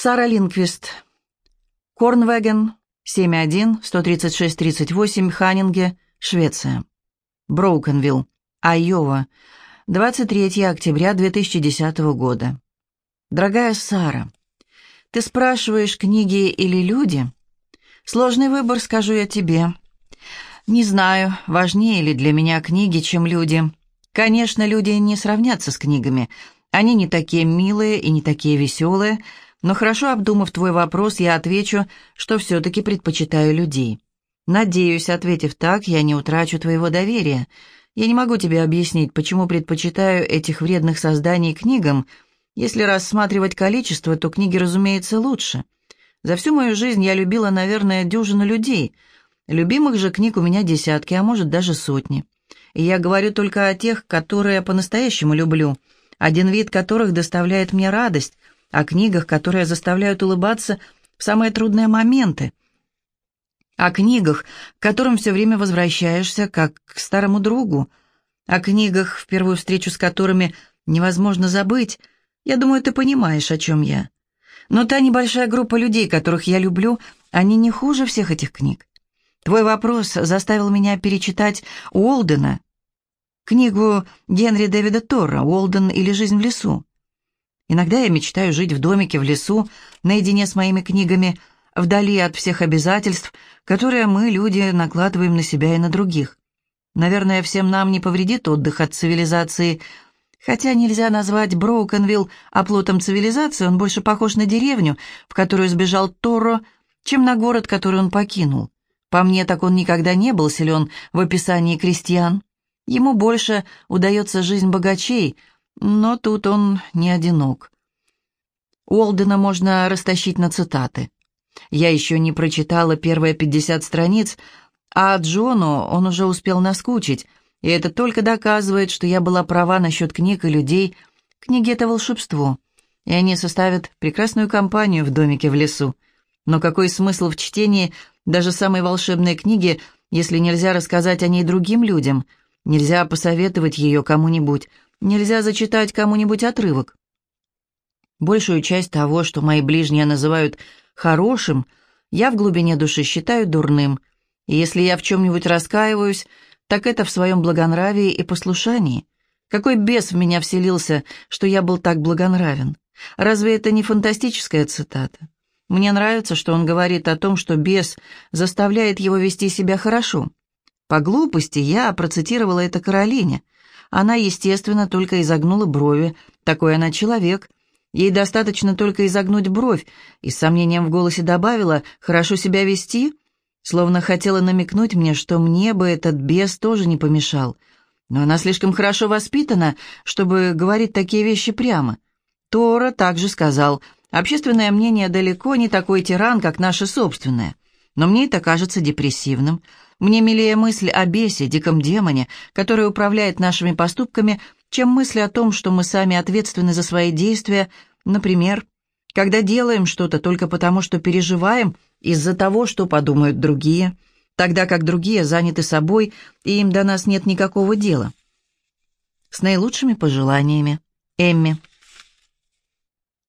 Сара Линквист. Корнвеген, 71-136-38, Ханнинге, Швеция. Броукенвилл, Айова, 23 октября 2010 года. Дорогая Сара, ты спрашиваешь, книги или люди? Сложный выбор, скажу я тебе. Не знаю, важнее ли для меня книги, чем люди. Конечно, люди не сравнятся с книгами. Они не такие милые и не такие веселые, но хорошо обдумав твой вопрос, я отвечу, что все-таки предпочитаю людей. Надеюсь, ответив так, я не утрачу твоего доверия. Я не могу тебе объяснить, почему предпочитаю этих вредных созданий книгам. Если рассматривать количество, то книги, разумеется, лучше. За всю мою жизнь я любила, наверное, дюжину людей — Любимых же книг у меня десятки, а может даже сотни. И я говорю только о тех, которые я по-настоящему люблю, один вид которых доставляет мне радость, о книгах, которые заставляют улыбаться в самые трудные моменты, о книгах, к которым все время возвращаешься, как к старому другу, о книгах, в первую встречу с которыми невозможно забыть. Я думаю, ты понимаешь, о чем я. Но та небольшая группа людей, которых я люблю, они не хуже всех этих книг. Твой вопрос заставил меня перечитать Уолдена, книгу Генри Дэвида Торра «Уолден или жизнь в лесу». Иногда я мечтаю жить в домике в лесу, наедине с моими книгами, вдали от всех обязательств, которые мы, люди, накладываем на себя и на других. Наверное, всем нам не повредит отдых от цивилизации, хотя нельзя назвать Броукенвилл оплотом цивилизации, он больше похож на деревню, в которую сбежал Торро, чем на город, который он покинул. По мне, так он никогда не был силен в описании крестьян. Ему больше удается жизнь богачей, но тут он не одинок. Уолдена можно растащить на цитаты. Я еще не прочитала первые пятьдесят страниц, а Джону он уже успел наскучить, и это только доказывает, что я была права насчет книг и людей. Книги — это волшебство, и они составят прекрасную компанию в домике в лесу. Но какой смысл в чтении даже самой волшебной книги, если нельзя рассказать о ней другим людям, нельзя посоветовать ее кому-нибудь, нельзя зачитать кому-нибудь отрывок? Большую часть того, что мои ближние называют «хорошим», я в глубине души считаю дурным, и если я в чем-нибудь раскаиваюсь, так это в своем благонравии и послушании. Какой бес в меня вселился, что я был так благонравен? Разве это не фантастическая цитата? Мне нравится, что он говорит о том, что бес заставляет его вести себя хорошо. По глупости я процитировала это Каролине. Она, естественно, только изогнула брови. Такой она человек. Ей достаточно только изогнуть бровь, и с сомнением в голосе добавила «хорошо себя вести», словно хотела намекнуть мне, что мне бы этот бес тоже не помешал. Но она слишком хорошо воспитана, чтобы говорить такие вещи прямо. Тора также сказал – Общественное мнение далеко не такой тиран, как наше собственное. Но мне это кажется депрессивным. Мне милее мысль о бесе, диком демоне, который управляет нашими поступками, чем мысль о том, что мы сами ответственны за свои действия, например, когда делаем что-то только потому, что переживаем из-за того, что подумают другие, тогда как другие заняты собой, и им до нас нет никакого дела. С наилучшими пожеланиями. Эмми.